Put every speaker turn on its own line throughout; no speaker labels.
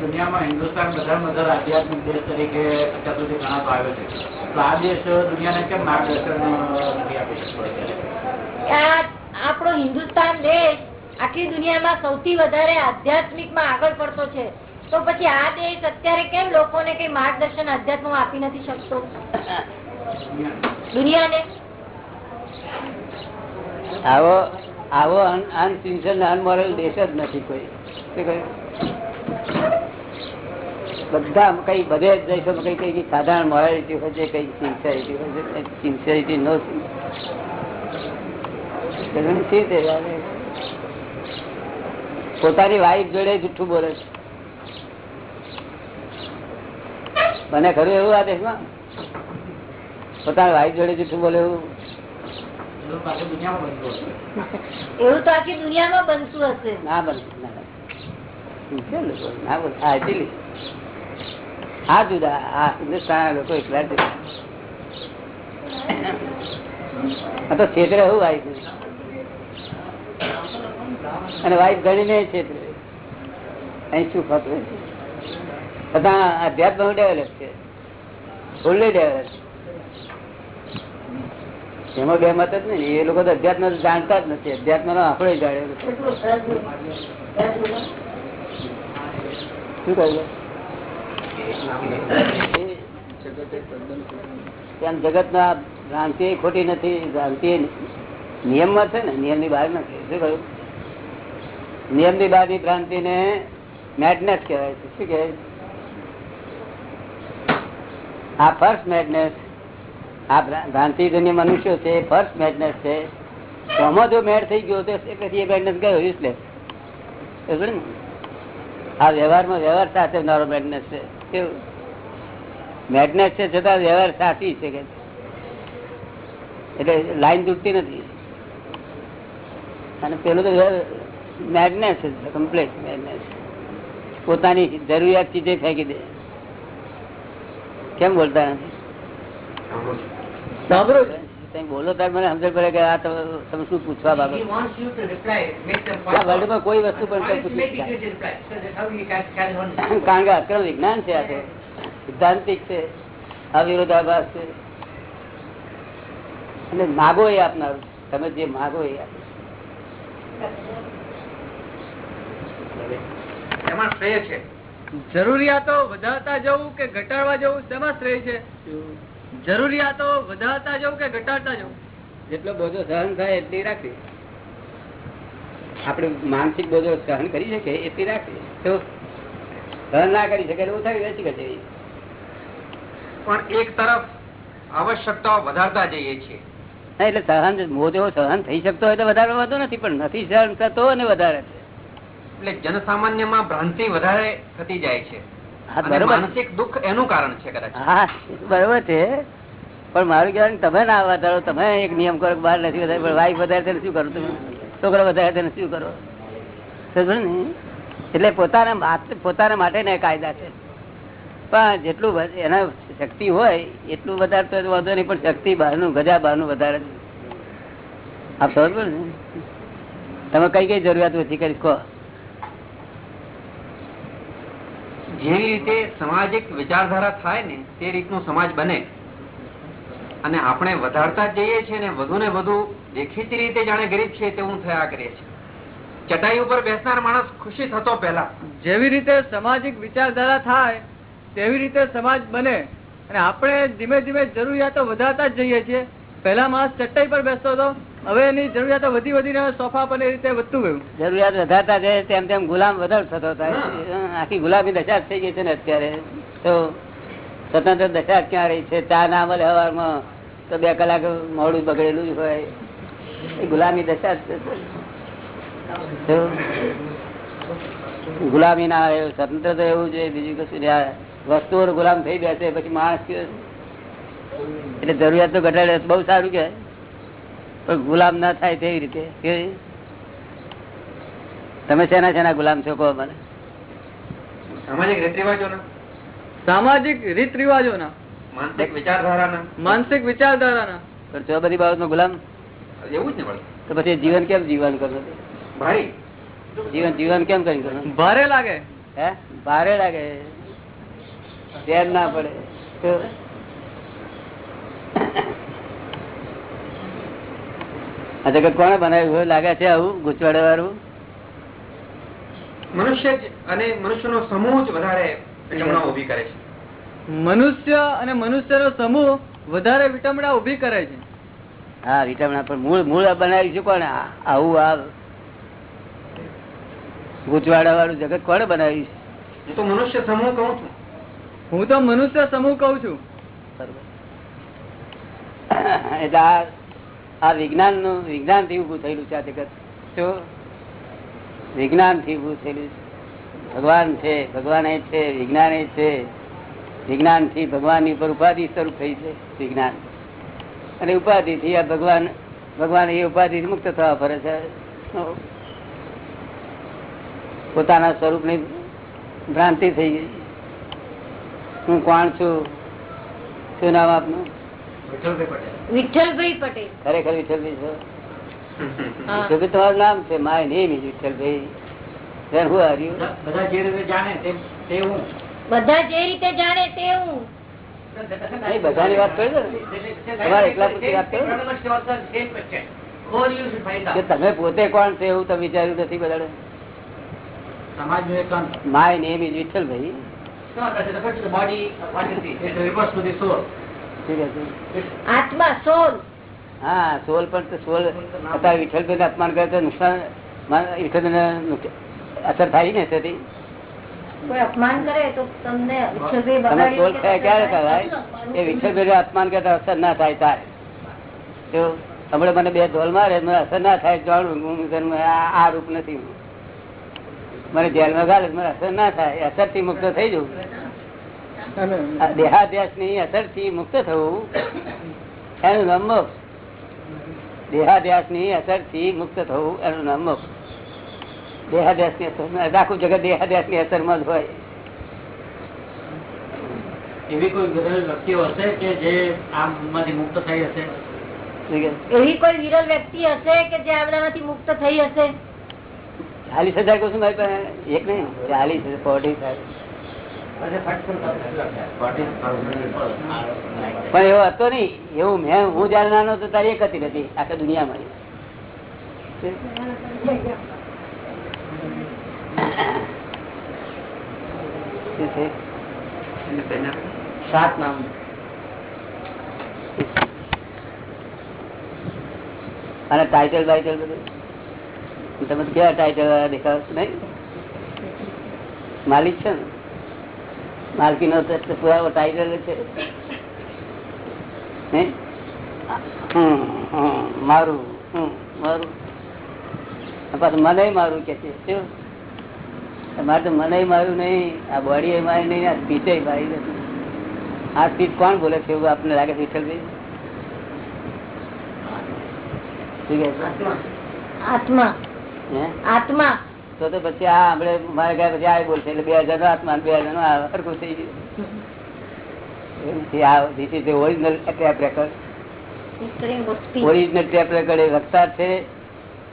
દુનિયામાં હિન્દુસ્તાન બધા વધારે આધ્યાત્મિક દેશ તરીકે અત્યાર સુધી ગણાતો આવ્યો છે. તો આ દેશ દુનિયાને કેમ માર્ગદર્શન નથી આપી શકતો
આપણો હિન્દુસ્તાન દેશ આખી દુનિયામાં સૌથી વધારે આધ્યાત્મિકમાં આગળ પડતો છે. તો પછી આ દેશ અત્યારે કેમ લોકોને કઈ માર્ગદર્શન આધ્યાત્મ આપી નથી શકતો? દુનિયાને?
આવો. આવો અનસિન્સિયર અનમોરલ દેશ જ નથી કોઈ. બધા કઈ, બધે જ દેશો કઈ કઈ સાધારણ મોરાલિટી હોય છે, કઈ સિન્સિયરિટી હોય છે સિન્સિયરિટી નો પોતાની વાઈફ જોડે જુઠ્ઠું બોલે છે. મને ખરું એવું આ દેશમાં? પોતાની વાઈફ જોડે જુઠ્ઠું બોલે એવું?
એવું તો આખી દુનિયામાં બનતું હશે.
બનતું
ના બને ના બને. સિન્સિયર લોકો ના બોલે હા જુદા. આ હિન્દુસ્તાન લોકો એકલા જુદા આ તો ક્ષેત્રે એવું આવી અને વાઈફ ગણીને અહીં શું ખતું છતાં અધ્યાત્મ ડેવલપ છે. ફૂલ્લી ડેવલપ એમાં બે મત જ નહીં. એ લોકો તો અધ્યાત્મ જાણતા જ નથી. અધ્યાત્મ નો આપણે જાણે શું કહ્યું? જગત ના ભ્રાંતિ ખોટી નથી? ભ્રાંતિ નિયમમાં છે ને? નિયમની બહાર નથી. શું કહ્યું? નિયમની બહારની ભ્રાંતિ ને મેડનેસ કહેવાય છે. શું કહેવાય? આ ફર્સ્ટ મેડનેસ આ ભ્રાંતિ જન્ય મનુષ્યો છે ફર્સ્ટ મેડનેસ છે. આમાં જો મેડ થઈ ગયો તો પછી એ મેડનેસ ગયો યુઝલેસ આ વ્યવહારમાં વ્યવહાર મારો મેડનેસ છે. કેવું? મેડનેસ છે છતાં વ્યવહાર સાચી છે કે? એટલે લાઈન તૂટતી નથી. અને પેલું તો મેડનેસ કમ્પ્લીટ મેડનેસ પોતાની જરૂરિયાત ચીજે ફેંકી દે. કેમ બોલતા નથી?
સાંભળો.
બોલો ત્યારે મને સમજણ પડે કે આ તમે તમે શું પૂછવા બાબત. આ. વર્લ્ડમાં કોઈ વસ્તુ પણ. કારણ કે અક્રમ વિજ્ઞાન છે આ તો. સિદ્ધાંતિક છે અવિરોધાભાસ છે. અને માગો એ આપનારું. તમે જે માગો એ આપે.
એમાં શ્રેય છે.
જરૂરિયાતો વધારતા જવું કે ઘટાડવા જવું તેમાં શ્રેય છે? જરૂરિયાતો વધારતા જવું કે ઘટાડતા જવું
જેટલો બોજો સહન થાય એટલી રાખવી આપણે માનસિક બોજો સહન કરી શકે એટલી રાખવી તો સહન ના કરી શકે એવું થાય વેચી કરી
પણ એક તરફ આવશ્યકતાઓ વધારતા જઈએ છીએ.
એટલે સહન મોજો સહન થઈ શકતો હોય તો વધારે વધુ નથી પણ નથી સહન થતો અને વધારે. છે
એટલે જનસામાન્યમાં ભ્રાંતિ વધારે થતી જાય છે. માનસિક દુઃખ એનું કારણ છે કદાચ.
હા બરોબર છે. પણ મારું કહેવાનું તમે ના વધારો, તમે એક નિયમ કરો બહાર નથી વધારે પણ વાઈફ વધારે તેને શું કરો તમે? છોકરો વધારે તેને શું કરો? સમજો ને, એટલે પોતાના પોતાના માટે ને કાયદા છે. પણ જેટલું એના શક્તિ હોય, એટલું વધારે તો વાંધો નહીં, પણ શક્તિ બહારનું, ગજા બહારનું વધારે આપ સમજ ને? તમે કઈ કઈ જરૂરિયાત ઓછી કરી કહો
જેવી રીતે સામાજિક વિચારધારા થાય ને, તે રીતનો સમાજ બને. અને આપણે વધારતા જઈએ છીએ ને વધુ ને વધુ દેખીતી રીતે જાણે ગરીબ છે તેવું થયા કરીએ છીએ ચટાઈ ઉપર બેસનાર માણસ ખુશી થતો પહેલા.
જેવી રીતે સામાજિક વિચારધારા થાય તેવી રીતે સમાજ બને અને આપણે ધીમે ધીમે જરૂરિયાતો વધારતા જ જઈએ છીએ. પહેલા માણસ ચટાઈ પર બેસતો હતો હવે એની જરૂરિયાતો વધી વધીને સોફા પર એ રીતે વધતું ગયું.
જરૂરિયાત વધારતા જાય તેમ તેમ ગુલામ વધારે થતો થાય. આખી ગુલામી દશા થઈ ગઈ છે ને અત્યારે. તો સ્વતંત્ર દશા ક્યાં રહી છે ચા ના મળે હવામાં તો બે કલાક મોડું બગડેલું જ હોય એ ગુલામી દશા. ગુલામી ના આવે, સ્વતંત્ર તો એવું છે બીજું કશું વસ્તુઓ ગુલામ થઈ બેસે પછી માણસ કેવો? એટલે જરૂરિયાત તો ઘટાડે, બહુ સારું કે પણ ગુલામ ના થાય તેવી રીતે, કેવી? તમે શેના શેના ગુલામ છો, કહો મને
સામાજિક રીત
સામાજિક રીત રિવાજોના.
માનસિક વિચારધારાના.
માનસિક વિચારધારાના.
પણ જો બધી બાબતમાં ગુલામ?
એવું જ ને
તો પછી જીવન કેમ જીવન કરો
ભાઈ.
જીવન જીવન કેમ કરી કરો
ભારે લાગે.
હે? ભારે લાગે. ધ્યાન ના પડે. આ જગત કોને બનાવ્યું હોય? લાગે છે આવું? ગુચવાડે વાળું
મનુષ્ય જ અને મનુષ્યનો સમૂહ જ વધારે વિડંબણા ઊભી કરે છે.
મનુષ્ય અને મનુષ્યનો સમૂહ વધારે વિટમણા ઊભી કરે છે.
હા વિટમણા પણ મૂળ મૂળ બનાવી છે કોને આવું આ ગુચવાડા વાળું જગત કોને બનાવ્યું છે?
હું તો મનુષ્ય સમૂહ કહું છું.
હું તો મનુષ્ય સમૂહ કઉ છું.
એટલે આ આ વિજ્ઞાનનું વિજ્ઞાનથી ઉભું થયેલું છે આ જગત. શું? વિજ્ઞાનથી ઉભું થયેલું છે. ભગવાન છે ભગવાન એ છે વિજ્ઞાન એ છે. વિજ્ઞાનથી ભગવાનની ઉપર ઉપાધિ સ્વરૂપ થઈ છે વિજ્ઞાન. અને ઉપાધિ થી આ ભગવાન ભગવાન એ ઉપાધિ મુક્ત થવા ફરે છે. પોતાના સ્વરૂપની ભ્રાંતિ થઈ ગઈ. હું કોણ છું? શું નામ આપનું?
વિઠ્ઠલભાઈ પટેલ.
ખરેખર વિઠ્ઠલભાઈ છો? વિઠ્ઠલભાઈ તમારું નામ છે માય નેમ વિઠ્ઠલભાઈ.
બધા- બધા જે રીતે જાણે તે તે હું.
બધા જે રીતે જાણે તે હું.
બધાની વાત કરી તમારે એકલા પૂરતી વાત કરો તમે પોતે કોણ છે એવું તમે વિચાર્યું નથી બધા માય નેમ ઇઝ છે
આત્મા સોલ
હા સોલ પણ સોલ અત્યારે વિઠ્ઠલભાઈ અપમાન કરે તો નુકસાન વિઠ્ઠલભાઈ અસર થાય ને તેથી?
અપમાન કરે તો તમને
અપમાન કરતા અસર ના થાય તારે હમણાં મને બે ધોલ મારે અસર ના થાય જાણું આ રૂપ નથી. મને જેલમાં ગાલે મને અસર ના થાય. અસરથી મુક્ત થઈ જવું. દેહાદ્યાસની અસરથી મુક્ત થવું એનું નામ મોક્ષ. દેહાદ્યાસની અસરથી મુક્ત થવું એનું નામ મોક્ષ. દેહાદ્યાસની અસર આખું જગત દેહાદ્યાસની અસરમાં જ હોય.
એવી કોઈ વિરલ વ્યક્તિઓ હશે કે જે આમાંથી મુક્ત થઈ હશે?
એવી કોઈ વિરલ વ્યક્તિ હશે કે જે આ મુક્ત થઈ હશે?
ચાલીસ હજાર કહું છું મારી પાસે એક નહીં ચાલીસ ફોર્ટી પણ એવો હતો નહીં. એવું મેં હું જયારે નાનો હતો ત્યારે એક હતી નથી આખા દુનિયામાં. શું છે?
સાત નામ.
અને ટાઇટલ બાઇટલ બધું? તમે કેવા ટાઇટલ દેખાવ? નહીં? માલિક છે ને? માલકી નો પુરાવો ટાઇટલ છે. મારું મારું. પાછું મને મારું કે છે શું? તમારે તો મને મારું નહીં આ બોડી મારી નહીં આ સ્પીચ મારી નથી. આ સ્પીચ કોણ બોલે છે એવું આપને લાગે છે વિઠ્ઠલભાઈ? શું કહે છે?
આત્મા. આત્મા.
તો તો પછી આ આપણે મારે ગયા પછી આ બોલશે એટલે બે હજાર નો આત્મા બે હજાર નો આ હરખું થઈ ગયું. tape record.
History of speech.
Original tape record એ વક્તા છે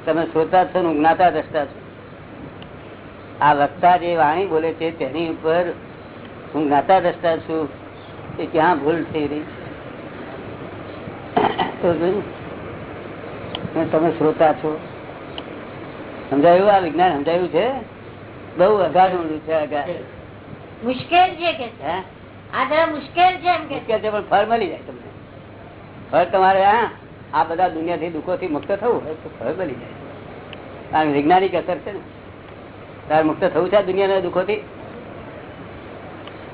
તમે શ્રોતા છો ને જ્ઞાતા દ્રષ્ટા છો. આ વક્તા જે વાણી બોલે છે તેની ઉપર હું જ્ઞાતા દ્રષ્ટા છું કે ક્યાં ભૂલ થઈ રહી તો તમે શ્રોતા છો સમજાયું? આ વિજ્ઞાન સમજાયું છે? બહુ અગાધું છે અગા
મુશ્કેલ છે કે મુશ્કેલ છે કે
મુશ્કેલ છે પણ ફળ મળી જાય તમને. ફળ તમારે હા આ બધા દુનિયાથી દુઃખોથી મુક્ત થવું હોય તો ફળ મળી જાય. કારણ વૈજ્ઞાનિક અસર છે ને. તારે મુક્ત થવું છે દુનિયાના દુઃખોથી?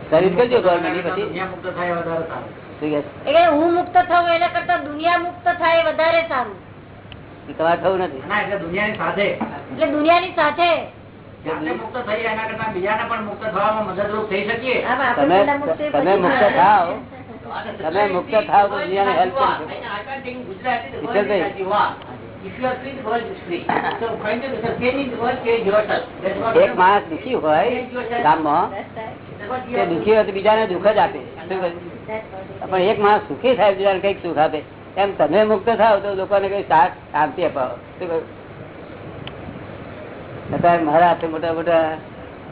સર્વિસ કરજો ગવર્મેન્ટ પછી?
દુનિયા મુક્ત થાય એ વધારે સારું.
શું કહે છે?
એટલે હું મુક્ત થઉં એના કરતા દુનિયા મુક્ત થાય વધારે સારું.
તમારે થવું નથી.
દુનિયાની સાથે.
એટલે દુનિયાની સાથે.
મુક્ત થઈ એના પણ મુક્ત થવામાં મદદરૂપ થઈ શકીએ.
આ આપણે
તમે
મુક્ત.
થાવ તમે મુક્ત થાવ તો દુનિયાને હેલ્પ કરી શકો. એક માણસ દુઃખી હોય ગામમાં તે દુઃખી હોય તો બીજાને દુઃખ જ આપે. પણ એક માણસ સુખી થાય બીજાને કંઈક સુખ આપે. એમ તમે મુક્ત થાવ તો લોકોને કઈ શાંતિ અપાવો? અત્યારે મારા હાથે મોટા મોટા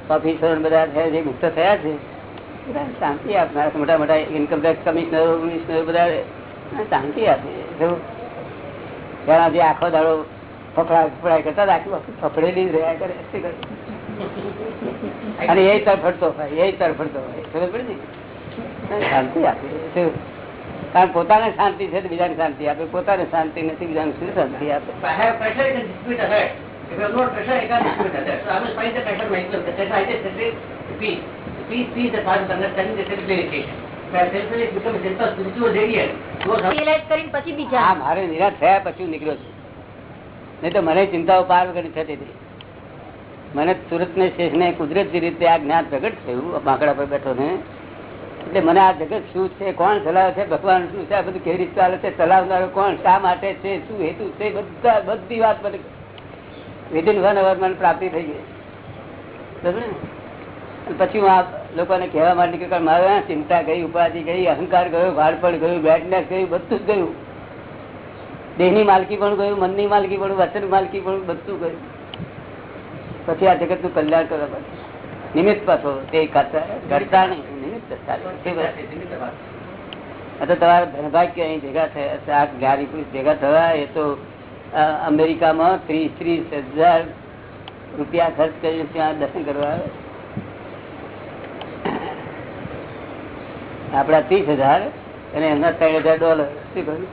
ઓફિસરો બધા થયા જે મુક્ત થયા છે. શાંતિ આપનાર મોટા મોટા ઇન્કમટેક્સ કમિશનરો કમિશનરો બધા શાંતિ આપે. જો ત્યાં જે આખો દાડો ફફડા ફફડા કરતા આખી વખત ફફડેલી જ રહ્યા કરે? અને એ તરફડતો હોય એ તરફડતો હોય ખબર પડી શાંતિ આપે? કારણ પોતાને શાંતિ છે બીજાને શાંતિ આપે પોતાને શાંતિ નથી બીજાને શું શાંતિ આપે.
If
મારે નિરાશ થયા પછી નીકળ્યો છું. નહીં તો મને ચિંતાઓ પાર વગરની થતી હતી. મને સુરત ને શેષ ને કુદરતી રીતે આ જ્ઞાન પ્રગટ થયું બાંકડા પર બેઠો ને. એટલે મને આ જગત શું છે, કોણ ચલાવે છે, ભગવાન શું છે, આ બધું કેવી રીતે ચાલે છે, ચલાવનારો કોણ, શા માટે છે, શું હેતુ છે, બધા, બધી વાત મને વિધિન વન અવર મને પ્રાપ્તિ થઈ ગઈ? પછી હું લોકોને કહેવા માટે કે મારે ચિંતા ગઈ ઉપાધિ ગઈ અહંકાર ગયો ભાડપણ ગયું બેડનેસ ગયું બધું જ ગયું. દેહની માલકી પણ ગયું મનની માલકી પણ વચન માલકી પણ બધું ગયું. પછી આ જગતનું કલ્યાણ કરવા પડે નિમિત્ત પાછો તે કરતા નહીં નિમિત્ત તો તમારા ધનભાગ્ય અહીં ભેગા થયા આ જ્ઞાની પુરુષ ભેગા થયા એ તો અમેરિકામાં ત્રીસ ત્રીસ હજાર રૂપિયા ખર્ચ કરીને ત્યાં દર્શન કરવા આવે આપડા ત્રીસ હજાર અને એમના ત્રણ હજાર ડોલર શું કહ્યું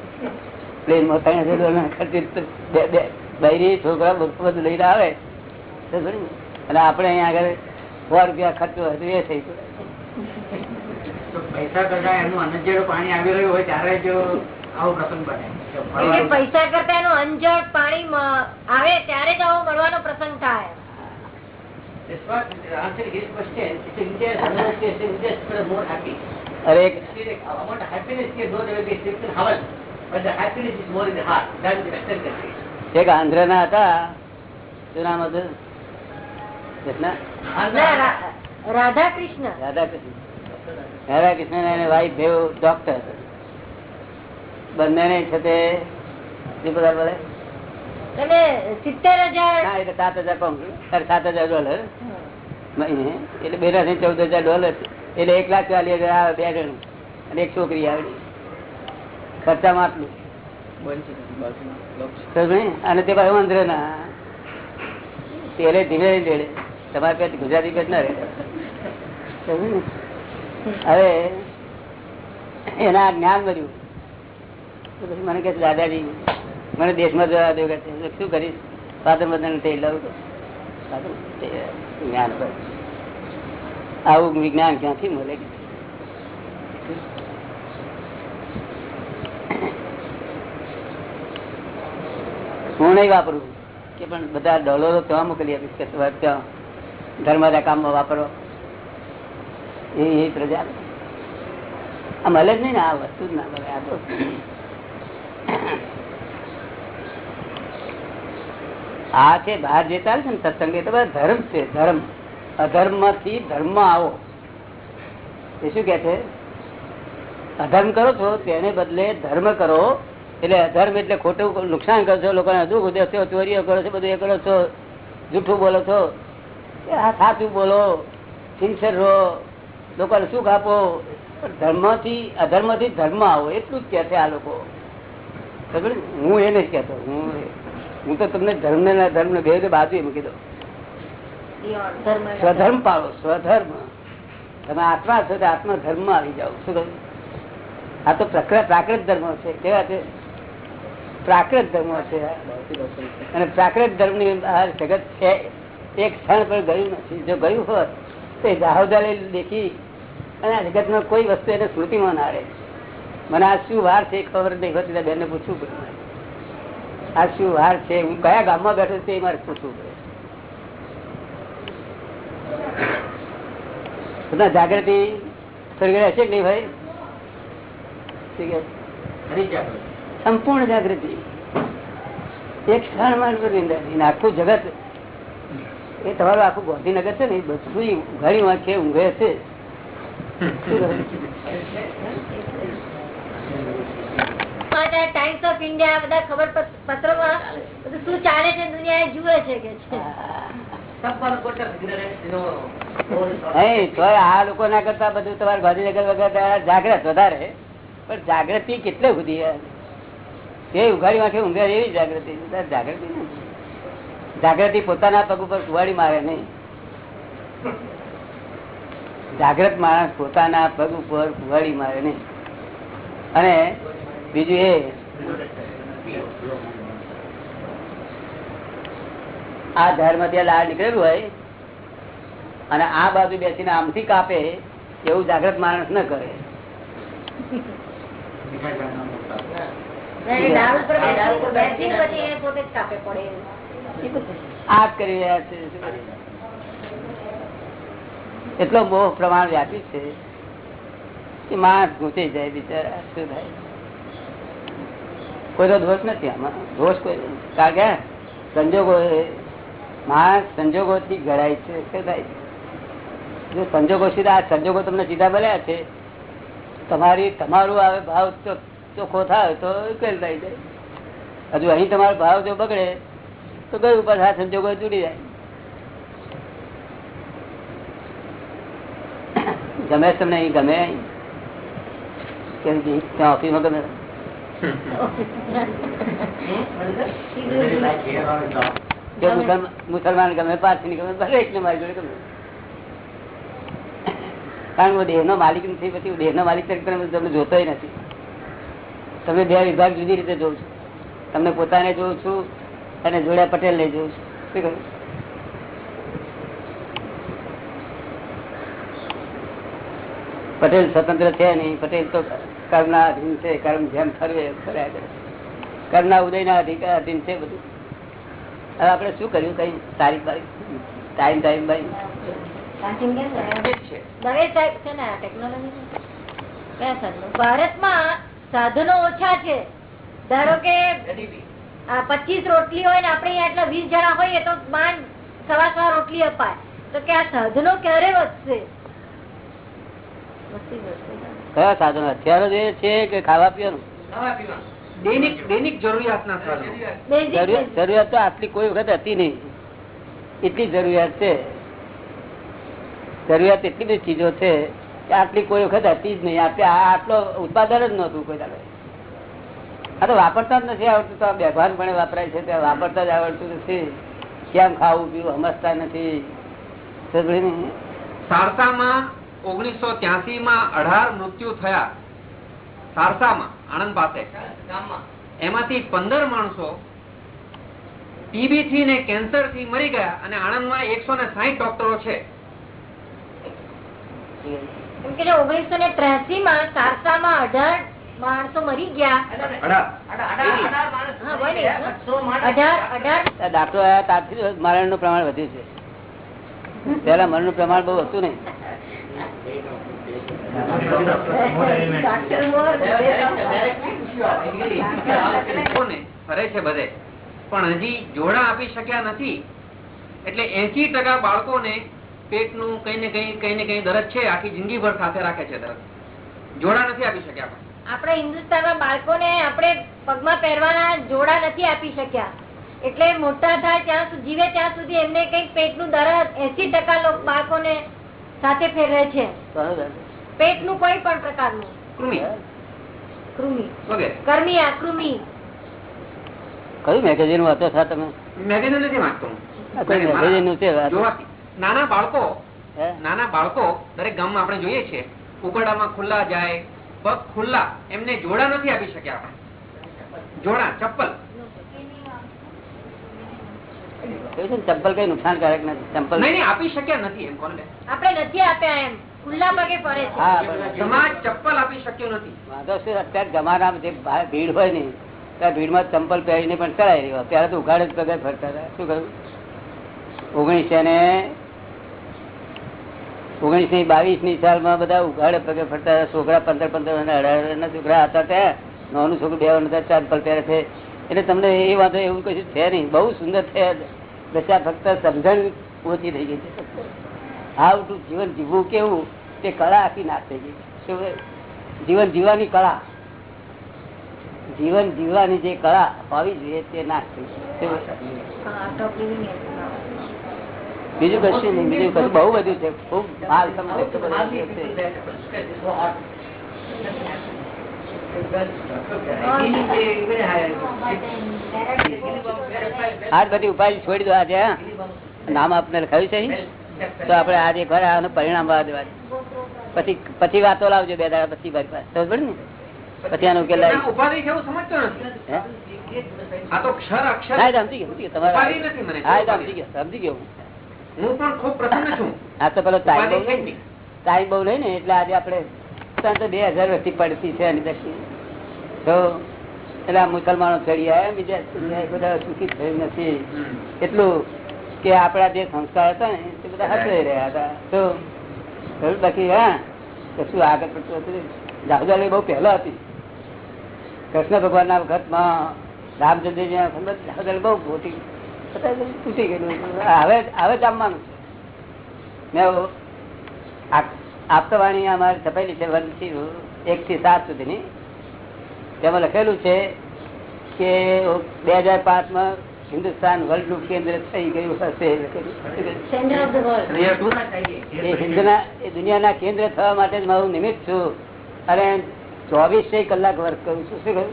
પ્લેનમાં ત્રણ હજાર ડોલર ખર્ચી બે- બે- બૈરી છોકરા બધું લઈને આવે? અને આપણે અહીંયા આગળ સો રૂપિયા ખર્ચો એ થઈ
પૈસા કરતા એનું અનજેડું પાણી આવી રહ્યું હોય ત્યારે જો આવો પ્રસંગ બને.
પૈસા કરતા એનું અંજળ પાણી આવે ત્યારે જ આવો મળવાનો પ્રસંગ થાય
his question. India India more happy.
અરે એક હતા શું નામ હતું કૃષ્ણ
રાધા કૃષ્ણ
અને વાઈફ ભેવ ડોક્ટર બંને છે તે
સિત્તેર હજાર
સાત હજાર સાત હજાર ડોલર મહિને એટલે બેથી ચૌદ હજાર ડોલર એટલે એક લાખ ચાલીસ હજાર બે જણ. અને એક છોકરી આવડી ખર્ચામાં આટલું અને તે પાછું અંધ્ર ના. પેલે ધીમે ધીમે તમારે પેટ ગુજરાતી પેટ ના રહે હવે એના જ્ઞાન મળ્યું પછી મને કે દાદાજી, મને દેશમાં જવા દો. કે શું કરીશ? સાધન બધાને તે. તો. જ્ઞાન પર. આવું વિજ્ઞાન ક્યાંથી મળે? હું નહીં વાપરું. કે પણ બધા ડોલરો ત્યાં મોકલી આપીશ કે ત્યાં ધર્મના કામમાં વાપરો. એ પ્રજા આ મળે જ નહીં ને, આ વસ્તુ જ ના મળે, આ તો. આ છે, બહાર જે ચાલે છે ને, સત્સંગ એ તો બધા ધર્મ છે, ધર્મ. અધર્મથી ધર્મ આવો. એ શું કે છે? અધર્મ કરો છો તેને બદલે ધર્મ કરો. એટલે અધર્મ એટલે ખોટું નુકસાન કરો છો, લોકોને દુઃખ ઉદય છો ચોરીઓ કરો છો, બધું એ કરો છો, જૂઠું બોલો છો. આ સાચું બોલો સિન્સર રહો, લોકોને સુખ આપો. અધર્મથી ધર્મ આવો, એટલું જ કે છે આ લોકો. હું એ નથી કહેતો, હું હું તો તમને ધર્મ ને ધર્મ ને બે બાજુ મૂકી દઉં. સ્વધર્મ. પાળો સ્વધર્મ. તમે આત્મા છો તો આત્મા ધર્મ આવી જાઓ. શું કહ્યું? આ તો પ્રકૃત ધર્મ છે. કેવા છે? પ્રાકૃત ધર્મ છે. અને પ્રાકૃત ધર્મની બહાર જગત છે. એક ક્ષણ પણ ગયું નથી. જો ગયું હોત, તો એ દેખી અને આ જગત કોઈ વસ્તુ એને સ્મૃતિમાં ના રહે. મને આ શું વાર છે ખબર નહીં હોતી બેન પૂછવું પડે. આ શું વાર છે? હું કયા ગામમાં બેઠો છું એ મારે પૂછવું પડે. બધા જાગૃતિ હશે કે નહીં ભાઈ. સંપૂર્ણ જાગૃતિ. એક ક્ષણમાં આખું જગત એ તમારું આખું ગાંધીનગર છે ને બધું ઘણી વાંખે ઊંઘે છે?
ટાઈમ્સ ઓફ ઇન્ડિયા બધા ખબર પત્રમાં શું ચાલે છે દુનિયા એ જુએ છે કે છે.
આ લોકો કરતા બધું તમારે ગાંધીનગર વગર જાગ્રત વધારે. પણ જાગૃતિ કેટલે સુધી? તે ઉઘાડી વાંખે ઊંઘે એવી જાગૃતિ. જાગૃતિ જાગૃતિ પોતાના પગ ઉપર કુવાડી મારે નહીં. જાગ્રત માણસ પોતાના પગ ઉપર કુવાડી મારે નહીં. અને બીજું એ આ ઝાડમાંથી આ લાળ નીકળેલું હોય અને આ બાજુ બેસીને આમથી કાપે એવું જાગ્રત માણસ ન કરે? એટલો મોહ પ્રમાણ વ્યાપી છે કે માણસ ઘૂંચી જાય બિચારા શું થાય? કોઈનો દોષ નથી આમાં. દોષ કોઈ. કારણ કે સંજોગો એ- માણસ સંજોગોથી ઘડાય છે શું થાય જો સંજોગો સીધા આ સંજોગો તમને સીધા બન્યા છે તમારી તમારું આવે ભાવ ચોખ્ખો થાય તો ઉકેલ થઈ જાય હજુ અહીં તમારો ભાવ જો બગડે તો ગયું ઉપર આ સંજોગો જુડી જાય? ગમે તમને અહીં ગમે? અહીં? કે ત્યાં ઓફિસમાં ગમે? જો મુસલમાન ગમે પારસી ગમે એકને મારી જોડે ગમે. કારણ કે દેહ નો માલિક નથી પછી દેહ નો માલિક તરીકે તમે જોતો નથી. તમે બે વિભાગ જુદી રીતે જોઉં છું. તમને પોતાને જોઉં છું અને જોડ્યા પટેલ ને જોઉં છું. શું કહ્યું? પટેલ સ્વતંત્ર છે નહીં. પટેલ તો કર્મના અધીન છે. કર્મ જેમ ફરવે ફર્યા કરે કર્મના ઉદયના અધિકાર અધીન છે બધું. હવે આપણે શું કર્યું? કઈ તારીખ બારીખ ટાઈમ ટાઈમ
ભારતમાં સાધનો ઓછા છે. ધારો કે પચીસ રોટલી હોય ને આપણે આટલા વીસ જણા હોઈએ તો માંડ સવા સવા રોટલી અપાય. તો કે આ સાધનો ક્યારે વધશે?
કયા સાધનો? અત્યારે છે કે ખાવા પીવાનું.
દૈનિક દૈનિક
જરૂરિયાત તો આટલી કોઈ વખત હતી નહીં. એટલી જરૂરિયાત છે. જરૂરિયાત એટલી બધી ચીજો છે કે આટલી કોઈ વખત હતી જ નહીં. આપણે આ આટલો ઉત્પાદન જ નહોતું કોઈ દાડે. આ તો વાપરતા જ નથી આવડતું. તો આ બેભાન પણ વાપરાય છે ત્યાં વાપરતા જ આવડતું નથી. કેમ ખાવું પીવું સમજતા નથી.
સારતામાં? ઓગણીસો ત્યાસી માં અઢાર મૃત્યુ થયા. સારસામાં આણંદ પાસે. એમાંથી પંદર માણસો ટીબી થી ને કેન્સરથી મરી ગયા અને આણંદમાં એકસો ને સાહીઠ ડોક્ટરો છે.
એમ કે ઓગણીસો ને માં સારસામાં અઢાર માણસો મરી ગયા. ને
પ્રમાણ વધ્યું છે. પેલા મરણનું પ્રમાણ બહુ હતું નહીં.
ફરે છે બધે. પણ હજી જોડા આપી શક્યા નથી. એટલે એસી ટકા બાળકોને પેટનું કઈ ને કઈ કઈ ને કઈ દરદ છે આખી જિંદગી ભર સાથે રાખે છે દરદ જોડા નથી આપી શક્યા પણ.
આપણે હિન્દુસ્તાનમાં બાળકોને આપણે પગમાં પહેરવાના જોડા નથી આપી શક્યા. એટલે મોટા થાય ત્યાં સુધી જીવે ત્યાં સુધી એમને કંઈક પેટનું દરદ એસી ટકા બાળકોને સાથે ફેરવે છે.
બરોબર.
પેટનું કોઈ પણ પ્રકારનું.
કૃમિ.
કૃમિ.
વગેરે
કૃમિ.
કયું મેગેઝિન વાંચો છો તમે?
મેગેઝિન નથી વાંચતો. નાના બાળકો નાના બાળકો દરેક ગામમાં આપણે જોઈએ છીએ. ઉકરડામાં ખુલ્લા જાય પગ ખુલ્લા એમને જોડા નથી આપી શક્યા આપણે. જોડા ચપ્પલ.
ચંપલ કઈ નુકસાનકારક નથી? ચંપલ
નહીં નહીં આપી શક્યા નથી એમ કોને.
આપણે નથી આપ્યા એમ. ખુલ્લા પગે ફરે છે.
સમાજ ચપ્પલ આપી શક્યો નથી.
વાંધો શું અત્યારે જમાનામાં જે ભીડ હોય ને ત્યાં ભીડમાં ચંપલ પહેરીને પણ ચડાઈ રહ્યો. ત્યારે તો ઉઘાડે જ પગે ફરતા હતા. શું કહ્યું? ઓગણીસો ને ઓગણીસો ની બાવીસની સાલમાં બધા ઉઘાડે પગે ફરતા હતા. છોકરા પંદર પંદર અને અઢાર છોકરા હતા ત્યાં. નાનું છોકરું બે વાર ચંપલ પહેરે છે. એટલે તમને એ વાંધો એવું કશું છે નહીં. બહુ સુંદર છે દશા ફક્ત સમજણ ઓછી થઈ ગઈ છે. ટુ જીવન જીવવું કેવું? તે કળા આખી થઈ ગઈ. જીવન જીવવાની કળા. જીવન જીવવાની જે કળા હોવી જોઈએ તે થઈ
એ.
બીજું કશું નહીં. બીજું કશું બહુ બધું છે. ખૂબ માલ. આ બધી ઉપાય છોડી દો આજે નામ આપને લખાયું છે? તો આપડે આજે એક આનું પરિણામ આવવા દેવા પછી પછી વાતો લાવજો બે દાડા પછી મારી પાસે સમજ પડી ને? પછી આનો ઉકેલ લાવી
ઉપાધિ છે એવું સમજતો નથી.
મુસલમાનો ચડી આવ્યા બીજા બધા સુખી થયું નથી. એટલું કે આપડા જે સંસ્કાર હતા ને તે બધા હસવાઈ રહ્યા હતા. તો? બાકી, હા, કશું આગળ પડતું હતું જાહુદાલી બહુ પહેલો હતી. કૃષ્ણ ભગવાન ના વખતમાં રામચંદ્રજી ના વખતમાં જાહુદાલી બહુ મોટી. તૂટી ગયેલું હવે હવે જામવાનું છે. મેં આપતાવાણી અમારી છપાયેલી છે વનથી એક થી સાત સુધીની. તેમાં લખેલું છે કે બે હજાર પાંચમાં હિન્દુસ્તાન વર્લ્ડનું કેન્દ્ર થઈ ગયું હશે. એ હિન્દના એ દુનિયાના કેન્દ્ર થવા માટે મારું નિમિત્ત છું. અને ચોવીસે કલાક વર્ક કરું છું. શું કહ્યું?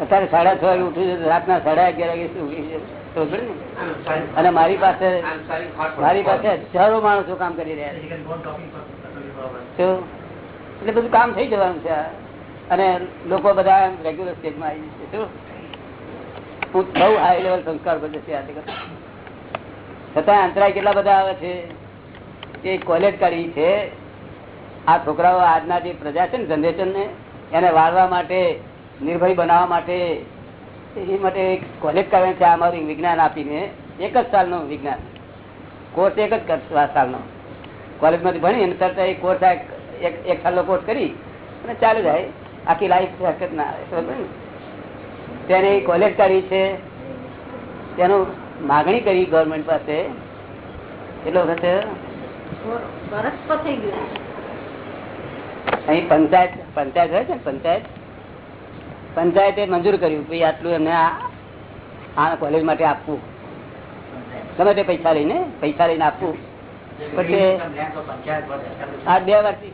અત્યારે સાડા છ વાગે ઉઠું છું રાતના સાડા અગિયાર વાગે ને? અને મારી પાસે મારી પાસે હજારો માણસો કામ કરી રહ્યા છે. એટલે બધું કામ થઈ જવાનું છે અને લોકો બધા રેગ્યુલર સ્ટેજમાં આવી જશે. શું? બહુ હાઈ લેવલ સંસ્કાર છે આજે છતાં અંતરાય કેટલા બધા આવે છે? કે કોલેજ કાઢી છે. આ છોકરાઓ આજના જે પ્રજા છે ને જનરેશન ને, એને વાળવા માટે, નિર્ભય બનાવવા માટે, એ માટે એક કોલેજ કાઢવાની છે અમારું વિજ્ઞાન આપીને, એક જ સાલનું વિજ્ઞાન. કોર્સ એક જ કર- સાલનો. કોલેજમાંથી ભણી અને તરત એ કોર્સ એક સાલનો કોર્સ કરી અને ચાલુ જાય આખી લાઈફ હરકત ના આવે? તેને એ કોલેજ કાઢી છે. તેનું માગણી કરી ગવર્મેન્ટ પાસે. એટલો વખતે
વર્ષ પર થઈ ગયું.
અહીં પંચાયત પંચાયત હોય છે ને પંચાયત? પંચાયતે મંજૂર કર્યું ભાઈ આટલું એમને આ આ કોલેજ માટે આપવું. ગમે તે પૈસા લઈને પૈસા લઈને આપવું. પછી આ બે વર્ષથી.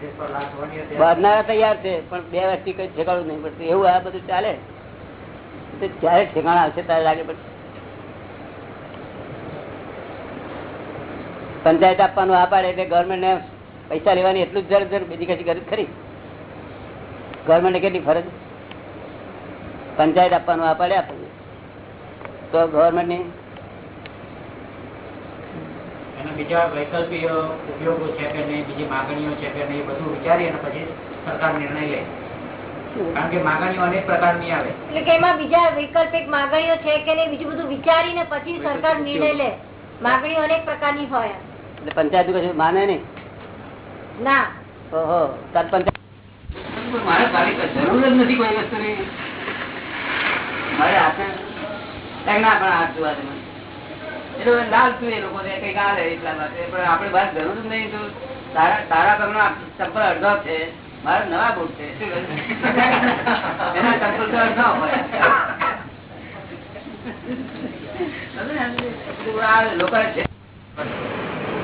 બાંધનારા તૈયાર છે, પણ બે વર્ષથી કઈ ઠેકાણું નહીં પડતું. એવું આ બધું ચાલે? તો ઠેકાણા આવશે ત્યારે લાગે પંચાયત આપવાનું આ પાડે એટલે ગવર્મેન્ટ ને પૈસા લેવાની એટલું જ જરૂર બીજી કશી ગરજ ખરી? ગવર્મેન્ટ કેટલી ફરજ? પંચાયત આપવાનું આ પાડે આપણને. તો ગવર્મેન્ટ ની
એના બીજા વૈકલ્પિક ઉપયોગો છે કે નહીં બીજી માગણીઓ છે કે નહીં બધું વિચારી અને પછી સરકાર નિર્ણય લે. કારણ કે માગણીઓ અનેક પ્રકારની આવે.
એટલે કે એમાં બીજા વૈકલ્પિક માગણીઓ છે કે નહીં બીજું બધું વિચારીને પછી સરકાર નિર્ણય લે. માગણીઓ અનેક પ્રકારની હોય.
એટલે પંચાયત કશું માને નહીં?
ના.
ઓહો તાર પંચાયત
મારે કઈ જરૂર જ નથી કોઈ વસ્તુની.
મારે આપણે કઈ ના પણ આ જોવા દે મને. એ લોકો કંઈક આલે એટલા માટે. પણ આપણે બહાર જરૂર નહીં, તો તારા તારા પગનો ચપ્પલ અડધો છે, મારા નવા બૂટ છે. એના ચપ્પલ.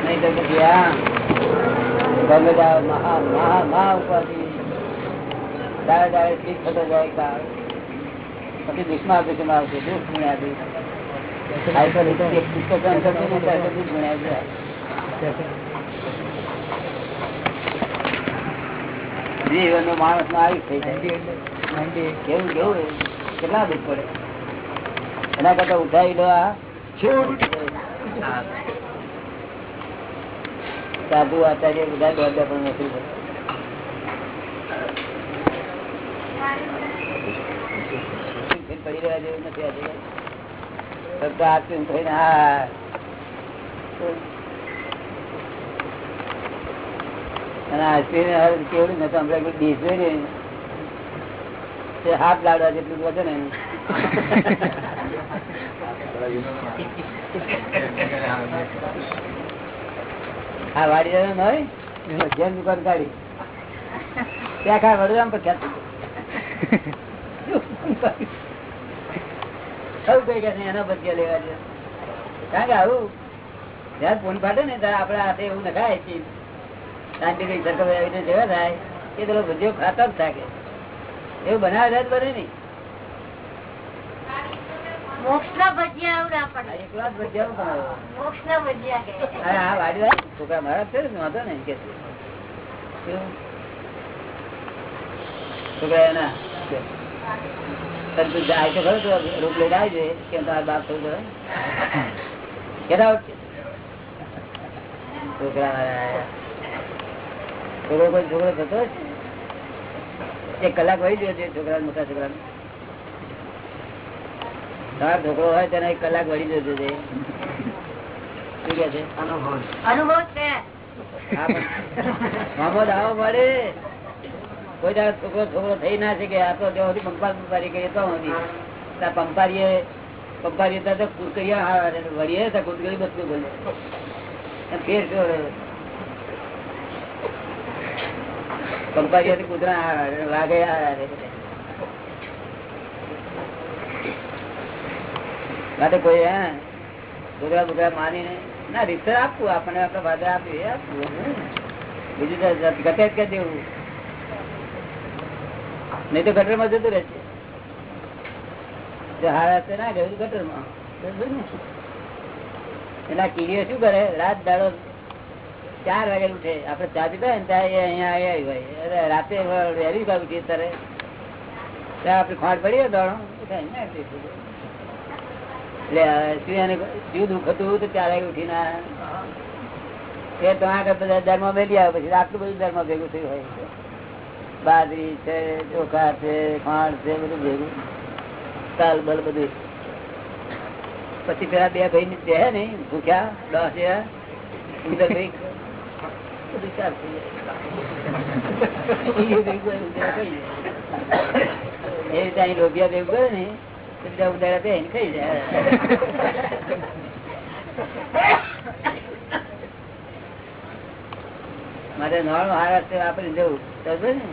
નહીં તો ગમે ત્યાં મહા મહા મહા ઉપાધિ ઠીક થતો જાય પછી દુષ્મા દુષ્મા આવશે દુઃખ દુઃખ આ તો રીતે એક પુસ્તક વાંચતો ને ત્યારે તો દુઃખ ગુણ્યા જાય જીવનનો માણસમાં આવી થઈ જાય. કેવું કેવું કેટલા દુઃખ પડે? એના કરતા ઉઠાવી દો આ. સાધુ આચાર્ય બધા દોડ્યા પણ નથી. પડી રહ્યા જેવું નથી આજે? હા. અને તે હાથ લાડવા જેટલું વધે ને. હા વાડી ન હોય જેમ દુકાન કાઢી. ત્યાં ખા વડોદરા પર ખ્યાલ સૌ કઈ કે એના બદલે લેવા દે. કારણ કે આવું જયારે ફોન ફાટે ને ત્યારે આપડે હાથે એવું નખાય છે સાયન્ટિફિક સર્કલ રીતે જેવા થાય કે પેલો ભજીયો ખાતા જ থাকে એવું બનાવે જ બને નહીં.
ભજીયા
ભજીયા
ભજીયા
છોકરા મારા છે વાંધો ને કે? છોકરા એના તને તું જાય તો ખરો રૂપ લઈને આવજે કેમ તારા બાપ થયું તો Get છોકરા મારા આયા. છોકરો કોઈ છોકરો થતો એક કલાક વહી ગયો છે છોકરા મોટા છોકરા તમારો છોકરો હોય તેને એક કલાક વળી જજો છે શું કે છે?
અનુભવ. છે.
હા, પણ આવો મળે કોઈ દાડો છોકરો છોકરો થઈ ના શકે. આ તો જ્યાં સુધી પંપાર કરીએ તો સુધી પંપારીએ પંપારીએ વળીએ, તો બધું બોલે? ફેર શું હવે? કૂતરા લાગે. માટે કોઈ, હે? છોકરા બોકરા માનીને, ના, રીતસર આપવું, આપણને આપણે વાદા આપીએ આપવું બીજું ઘટે જ કે દેવું. નહીં તો ગટરમાં જતું રહેશે. ના ગયું ગટરમાં એના કીડીઓ શું કરે? રાત દાડો ચાર વાગે ઉઠે. આપડે ચા પીતા હોય ને ત્યાં અહીંયા આવી હોય. અરે રાતે વહેલી ભાગ ઉઠી ત્યારે. ત્યાં આપડે ખોટ પડી હોય દાડો. શું દુઃખ હતું તો ત્યારે ઉઠીને ના એ તો આગળ બધા ધર્મ બેલી આવે, પછી આટલું બધું ધર્મ ભેગું થયું હોય. બાજરી છે, ચોખા છે ખાંડ છે, બધું ભેગું. તાલ બલ બધું. પછી પેલા બે ભાઈ ની છે ને, ભૂખ્યા, દસ જાય. મારે નળ મહારાષ્ટ્ર વાપરી જવું. સમજે ને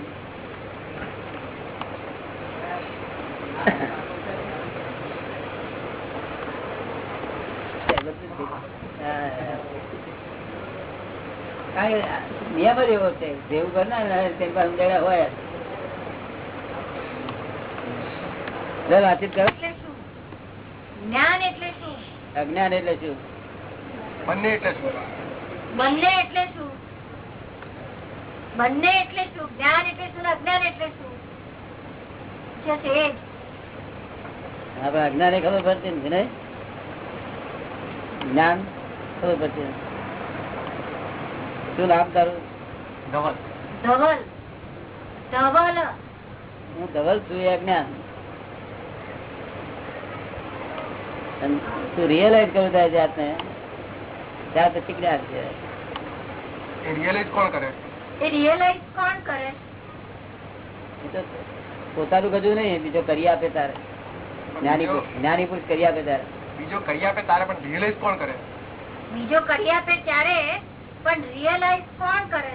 કારણ કે નિયમ જ એવો છે જેવું કરનાર તેની પાસે ઉંદેડા હોય. વાતચીત કરો.
એટલે શું? જ્ઞાન એટલે શું?
અજ્ઞાન એટલે શું?
બંને એટલે શું? બંને એટલે શું? જ્ઞાન એટલે શું અજ્ઞાન એટલે શું? છે તે જ.
આપડે અજ્ઞાન ખબર પડતી નથી ને? જ્ઞાન ખબર પડતી નથી. શું નામ તારું?
ધવલ. ધવલ.
હું ધવલ છું એ અજ્ઞાન. તું રિયલાઇઝ કરું તારી જાતને? જાત શીખ્યા છે.
એ રિયલાઇઝ કોણ કરે?
એ તો પોતાનું કજું નહીં બીજો કરી આપે તારે. જ્ઞાની પુરુષ- જ્ઞાની પુરુષ કરી આપે તારે.
બીજો કરી આપે તારે પણ રિયલાઇઝ કોણ કરે?
બીજો કરી આપે ત્યારે પણ રિયલાઇઝ કોણ કરે?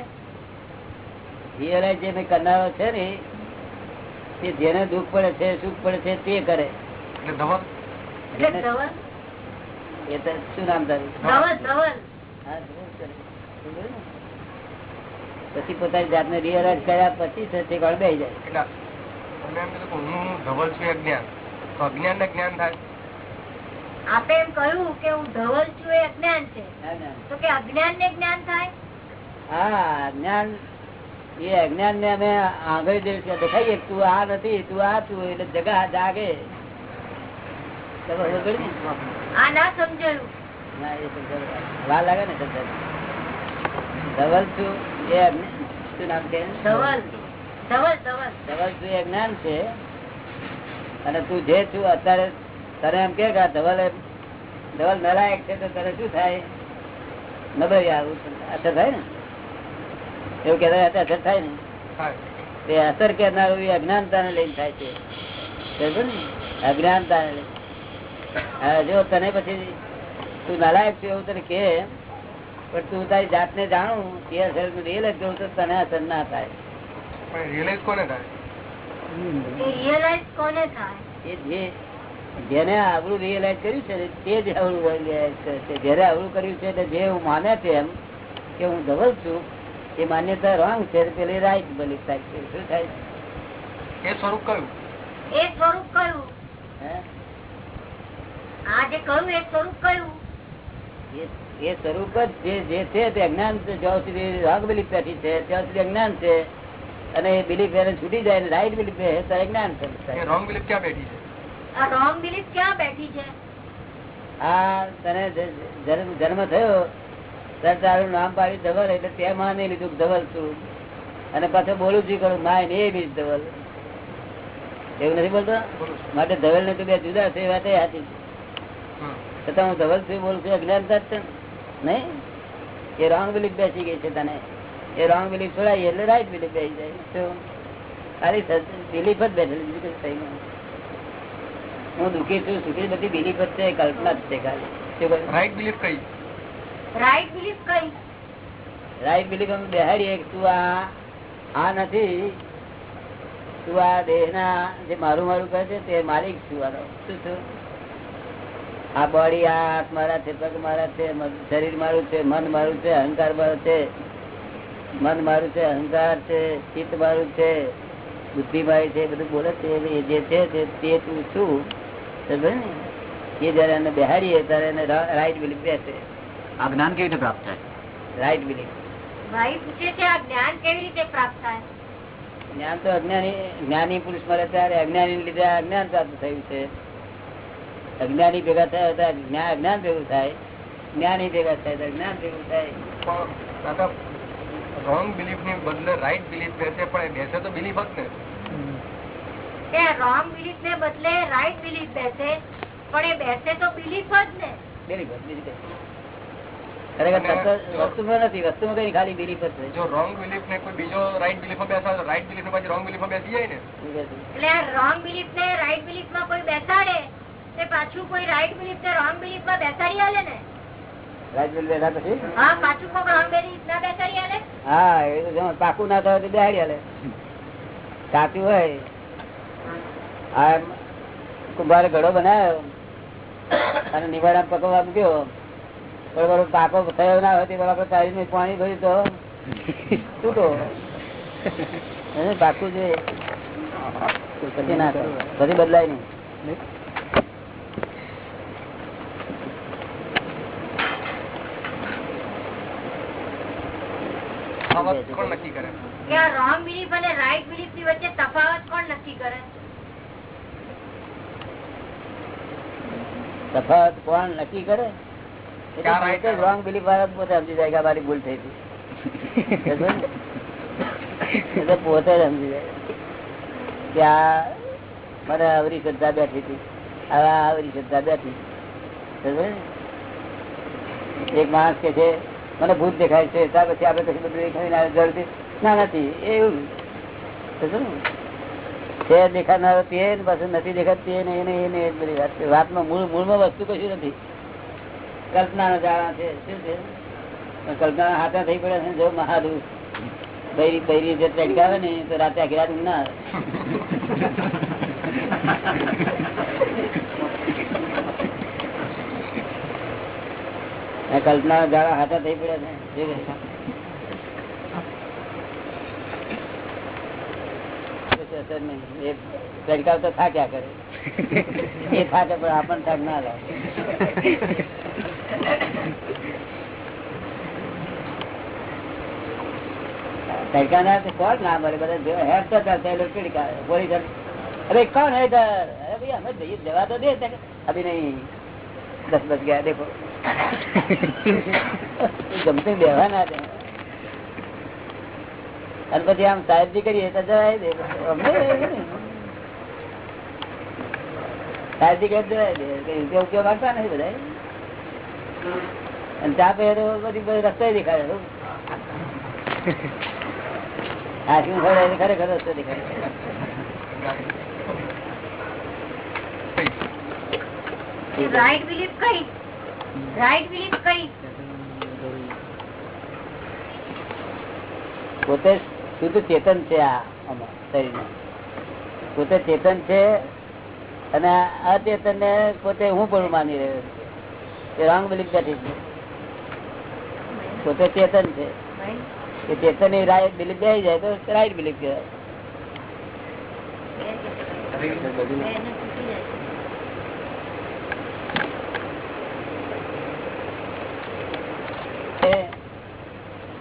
રિયલાઇઝ જે કરનારો છે ને તે જેને દુઃખ પડે છે સુખ પડે છે તે કરે. શું નામ? પછી પોતાની જાતને રિયલાઇઝ કર્યા પછી તે ગળ જાય.
એટલે હું ધવલ છું અજ્ઞાન. તો અજ્ઞાન ને જ્ઞાન થાય.
આપે એમ કહ્યું કે હું ધવલ છું એ અજ્ઞાન છે. તો કે અજ્ઞાન ને જ્ઞાન થાય?
હા અજ્ઞાન એ અજ્ઞાન ને અમે આંગળી જે છે. દેખાઈએ તું આ નથી તું આ છું એટલે જગા જાગે. તમે ખબર પડી ને?
આ ના સમજાયું.
ના, એ સમજાય. વાર લાગે ને સમજાય. ધવલ છું એ શું નામ છે?
ધવલ. ધવલ ધવલ.
ધવલ છું એ જ્ઞાન છે. અને તું જે છું અત્યારે તને એમ કે ધવલ ધવલ નલાયક છે તો તને શું થાય? નબળી આવું અસર થાય ને? એવું કહેતા હતા અસર થાય ને? તે અસર કરનારું એ અજ્ઞાનતાને લઈને થાય છે. ને? અજ્ઞાનતાને લઈને. જો તને પછી તું નાલાયક છું એવું તને કે પણ તું તારી જાતને જાણું તે અસર રિયલ જ તો તને અસર ના થાય.
રિયલાઇઝ કોને થાય?
રિયલાઇઝ કોને થાય?
એ જે જેને આવડું રિયલાઇઝ કર્યું છે તે જ આવડું realize કરે છે. જયારે આવડું કર્યું છે એટલે જે હું માને છે એમ કે હું ધવલ છું એ માન્યતા રોંગ છે પેલી રાઈટ બની થાય છે શું થાય
એ સ્વરૂપ કયું?
એ સ્વરૂપ કયું? આ જે કહ્યું એ સ્વરૂપ કયું?
એ- એ સ્વરૂપ જ જે જે છે તે અજ્ઞાન છે. જ્યાં સુધી રોંગ બિલીફ બેઠી છે ત્યાં સુધી અજ્ઞાન છે. અને એ બિલીફ એને છૂટી જાય રાઈટ બિલીફ રહે તો અજ્ઞાન
છે.
રોંગ બિલીફ ક્યાં બેઠી છે?
આ તને જ- જન્મ થયો. તારું નામ પાડ્યું ધવલ, એટલે તે નહીં લીધું ધવલ છું. અને પાછું બોલું છું કરું, માય ને એ બી ધવલ. એવું નથી બોલતો? માટે ધવલ ને તો બે જુદા છે વાત સાચી છતાં હું ધવલ છું બોલું છું અજ્ઞાનતા જ. નહીં? એ રોંગ બિલીફ બેસી ગઈ છે તને. એ રોંગ બિલીફ છોડાય, એટલે રાઈટ બિલીફ બેસી જાય. ખાલી બિલીફ જ બેઠેલી બીજું કઈ હું દુઃખી છું સુખી બધી બિલીફ જ છે કલ્પના જ છે ખાલી.
રાઈટ બિલીફ કઈ?
રાઈટ બિલીફ કઈ?
રાઈટ બિલીફ અમે બેહાડીએ તું આ આ નથી તું આ દેહના જે મારું મારું કહે છે તે માલિક છું આનો. શું છું? આ બોડી આ હાથ મારા છે પગ મારા છે શરીર મારું છે મન મારું છે અહંકાર મારો છે. મન મારું છે અહંકાર છે ચિત્ત મારું છે બુદ્ધિ મારી છે બધું બોલે છે એ જે છે તે- તે તું છું. ને? એ જયારે એને બેહાડીએ ત્યારે એને રાઈટ બિલીફ બેસે.
આ જ્ઞાન કેવી રીતે પ્રાપ્ત થાય?
રાઈટ બિલીફ
ભાઈ પૂછે છે આ જ્ઞાન કેવી રીતે પ્રાપ્ત થાય?
જ્ઞાન તો અજ્ઞાની જ્ઞાની પુરુષ મળે ત્યારે અજ્ઞાની લીધે અજ્ઞાન પ્રાપ્ત થયું છે. અજ્ઞાની ભેગા થયા હતા જ્ઞાન અજ્ઞાન ભેગું થાય. જ્ઞાની ભેગા થાય તો અજ્ઞાન ભેગું થાય.
રોંગ બિલીફની બદલે રાઈટ બિલીફ રહેશે પણ એ બેસે તો બિલીફ જ ને.
કે રોંગ બિલીફ ને બદલે રાઈટ બિલીફ બેસે. પણ એ બેસે તો બિલીફ જ ને.
બિલીફ જ, બીજું કઈ. ખરેખર તત્વ વસ્તુમાં નથી વસ્તુમાં કઈ ખાલી બિલીફ જ છે
રોંગ બિલીફ ને કોઈ બીજો રાઈટ બિલીફમાં બેસાડે તો રાઈટ બિલીફ ને પછી રોંગ બિલીફમાં બેસી જાય ને?
શું કહે છે?
એટલે આ રોંગ બિલીફ ને રાઈટ બિલીફમાં કોઈ બેસાડે તે પાછું કોઈ રાઈટ બિલીફ ને રોંગ બિલીફમાં બેસાડી આલે ને?
રાઈટ બિલીફ બેઠા પછી?
હા પાછું કોઈ રોંગ બિલીફ ના બેસાડી આલે?
હા એ પાકું ના થાય તો બેહાડી હાલે કાચું હોય. આ કુંભારે ઘડો બનાવ્યો અને નિવાડા પકવવા મૂક્યો બરોબર પાકો થયો ના હોય બરાબર તારીને પાણી ભર્યું તો તૂટો. એને પાકું છે પછી ના પછી બદલાય નહીં.
કોણ નક્કી કરે?
કે બિલીફ અને રાઈટ બિલીફની વચ્ચે તફાવત કોણ નક્કી કરે?
તફાવત કોણ નક્કી કરે? રોંગ બિલીફ વાળા પોતે સમજી જાય કે આ મારી ભૂલ થઈ હતી. પોતે જ સમજી જાય. કે આ મને આવરી શ્રદ્ધા બેઠી હતી. હવે આ આવરી શ્રદ્ધા બેઠી. એક માણસ કે છે મને ભૂત દેખાય છે. ત્યાર પછી આપડે પછી બધું દેખાય ના નથી. એ એવું. સમજો ને? છે તે પાછું નથી દેખાતી એને એને એને, એ બધી વાત. વાતમાં મૂળ, મૂળમાં વસ્તુ કશું નથી. કલ્પના જાણા છે. શું છે? કલ્પના હાથા થઈ પડે છે જો મહાદુ બૈરી બૈરી જે ચટકાવે ને, તો રાતે આખી રાત ના કલ્પના જાડા હાથા થઈ પડ્યા છે? શું છે? કશું અસર નહીં. એ તડકાવ તો થાક્યા કરે એ થાકે પણ આપણને થાક ના લાગે તડકા ના તો કોણ ના મળે બધા જો હેરતા ચાલતા એ લોકો તડકા પોલીસવાળા, અરે કોણ હે ઇધર અરે ભાઈ અમે જઈએ જવા તો દે તક. અભી નહીં દસ બજ ગયા દેખો ગમતે બેવા ના દે અને પછી આમ સાહેબજી કરીએ તો જવાય દે. નહીં. સાહેબજી કરી જવાય દે. ઉપયોગ કરતા નથી બધા અને ચા પીએ તો બધી રસ્તો ખરેખર દેખાય.
રાઈટ બિલીફ કઈ? રાઈટ બિલીફ કઈ?
પોતે શુદ્ધ ચેતન છે આ શરીર પોતે ચેતન છે અને આ ચેતન ને પોતે હું પણ માની રહ્યો છું. રોંગ બિલીફ બેઠી છે. પોતે ચેતન છે. એ ચેતન એ રાઈટ બિલીફ બેસી જાય તો રાઈટ બિલીફ કહેવાય.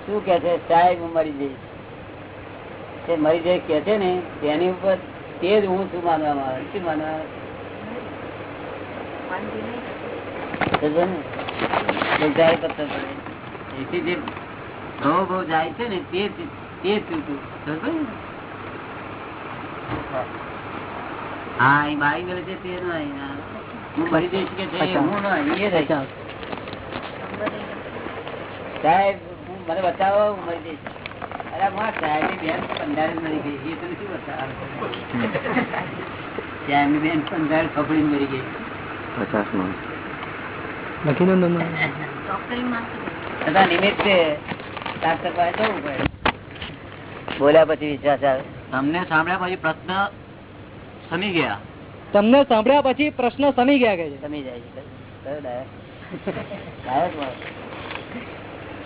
શું કે છે? સાહેબ મરી જઈશ. તે મરી જે કે છે ને તેની ઉપર તે જ હું શું માનવામાં આવે. શું માનવામાં જાય છે ને તે તે? હા એ બાઈ ગયેલી છે તે નહીં. હું. મરી જઈશ કે હું એ સાહેબ હું મને બતાવો હું મરી જઈશ બોલ્યા પછી વિશ્વાસ આવે.
તમને સાંભળ્યા પછી પ્રશ્ન સમી ગયા.
તમને સાંભળ્યા પછી પ્રશ્ન સમી ગયા કે
સમી જાય છે.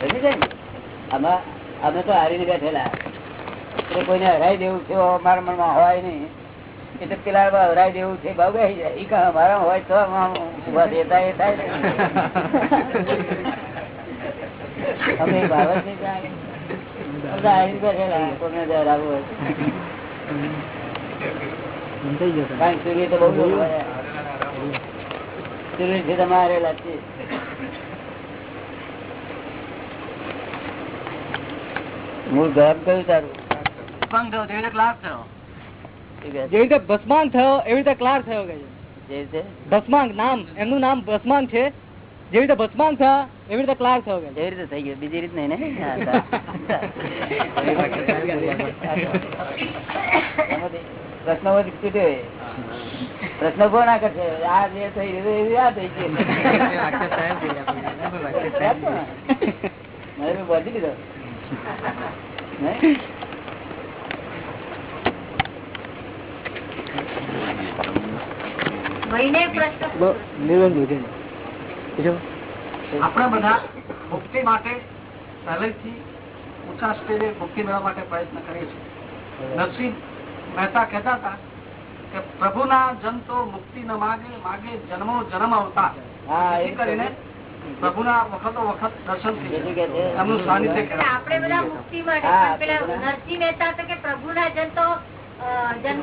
સમજી જાય ને? આમાં અમે તો હારીને બેઠેલા. એટલે કોઈને હરાઈ દેવું છે મારા મનમાં હોય નહીં. એટલે પેલા હરાઈ દેવું છે ભાવ બેસી જાય. એ કાં મારા હોય તો ઊભા દેતા એ થાય અમે ભાવ જ નહીં હારીને બેઠેલા કોઈને જો હોય તો. કારણ કે સૂર્ય તો બહુ સૂર્યથી તમે હારેલા છે મૂળ ઘર કયું તારું?
ભસ્માંગ થયો એવી રીતે ક્લાર થયો ભસ્માંગ નામ એમનું નામ ભસ્માંગ છે. જેવી રીતે ભસ્માંગ થયા એવી રીતે ક્લાર થયો
એવી રીતે થઈ ગયું? બીજી રીત નહીં ને પ્રશ્ન બધી પ્રશ્ન કોણ કરશે આ જે થઈ રહ્યું આ થઈ ગયું મને બી લીધો
આપણે બધા મુક્તિ માટે પહેલેથી ઊંચા સ્ટેજે મુક્તિ મેળવવા માટે પ્રયત્ન કરીએ છીએ. નરસિંહ મહેતા કહેતા હતા કે પ્રભુના જન તો મુક્તિ ન માગે માગે જન્મો જન્મ અવતાર.
હા એ
કરીને પ્રભુના વખતો વખત દર્શન
કે
એમનું સાનિધ્ય
આપણે બધા મુક્તિ માટે
હા,
પણ પેલા
પ્રભુના-
નરસિંહ મહેતા તો કે પ્રભુના જન તો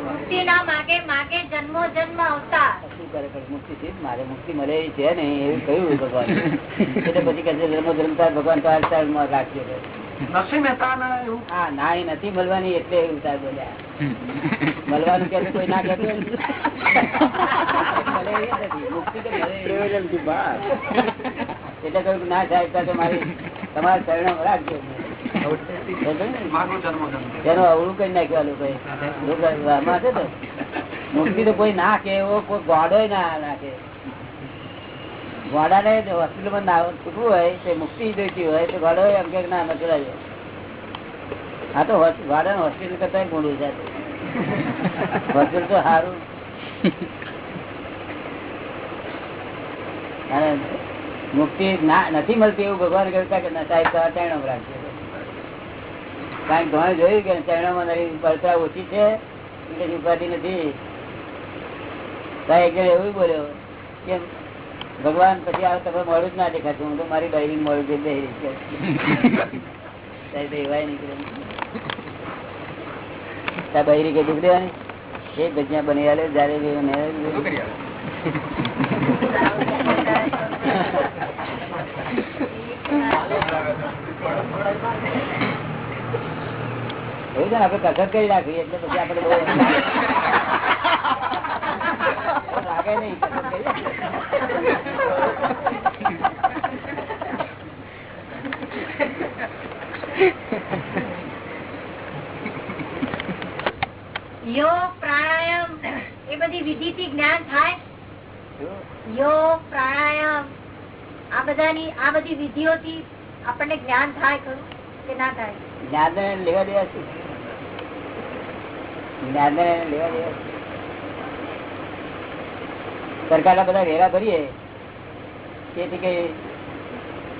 મુક્તિ ના માગે માગે જન્મો જન્મ આવતા
શું કરે કરે મુક્તિ મારે મુક્તિ મળે છે ને એવું કહ્યું ભગવાન. એટલે પછી કહે છે ધર્મ ધર્મતા ભગવાન તો ચાલમાં રાખજો.
નરસિંહ મહેતા
હા ના એ નથી મળવાની એટલે એવું સાહેબ બોલ્યા. મળવાનું કે કોઈ ના કહેતું. એટલે કહ્યું ના સાહેબ તો મારી તમારા શરણમાં રાખજો. તેનું અવળું કઈ નાખ્યું લોકો છે તો મુક્તિ તો કોઈ ના કે એવો કોઈ ગોડો ના નાખે ગોડા ને હોસ્પિટલમાં ના છૂટવું હોય, તે મુક્તિ જોઈતી હોય, તો ઘોડો એમ કે ના નથી હા તો ગોડા હોસ્પિટલ કરતા ગુણું છે હોસ્પિટલ તો સારું. અને મુક્તિ નથી મળતી એવું ભગવાન કરતા કે સાહેબ તો આ ટેણો રાખજો. કારણ ઘણા જોયું કે ચરણોમાં નરી પડતા ઓછી છે, એટલે ઉપાધિ નથી. સાહેબ એવું બોલ્યો કે ભગવાન પછી આ તમે મળું જ ના દેખાતું હું તો મારી ડાયરી મળું છે બૈરી કે દેવાની એક ભજીયા બની આલે જયારે
આવે?
એવું છે ને આપડે કસર કરી નાખીએ એટલે પછી આપડે લાગે નહીં.
યોગ પ્રાણાયામ એ બધી વિધિ થી જ્ઞાન થાય યોગ પ્રાણાયામ આ બધાની આ બધી વિધિઓથી આપણને જ્ઞાન થાય ખરું કે ના થાય
જ્ઞાન લેવા દેવા છે જ્ઞાન લેવા દેવા? સરકારના બધા વેરા ભરીએ તેથી કઈ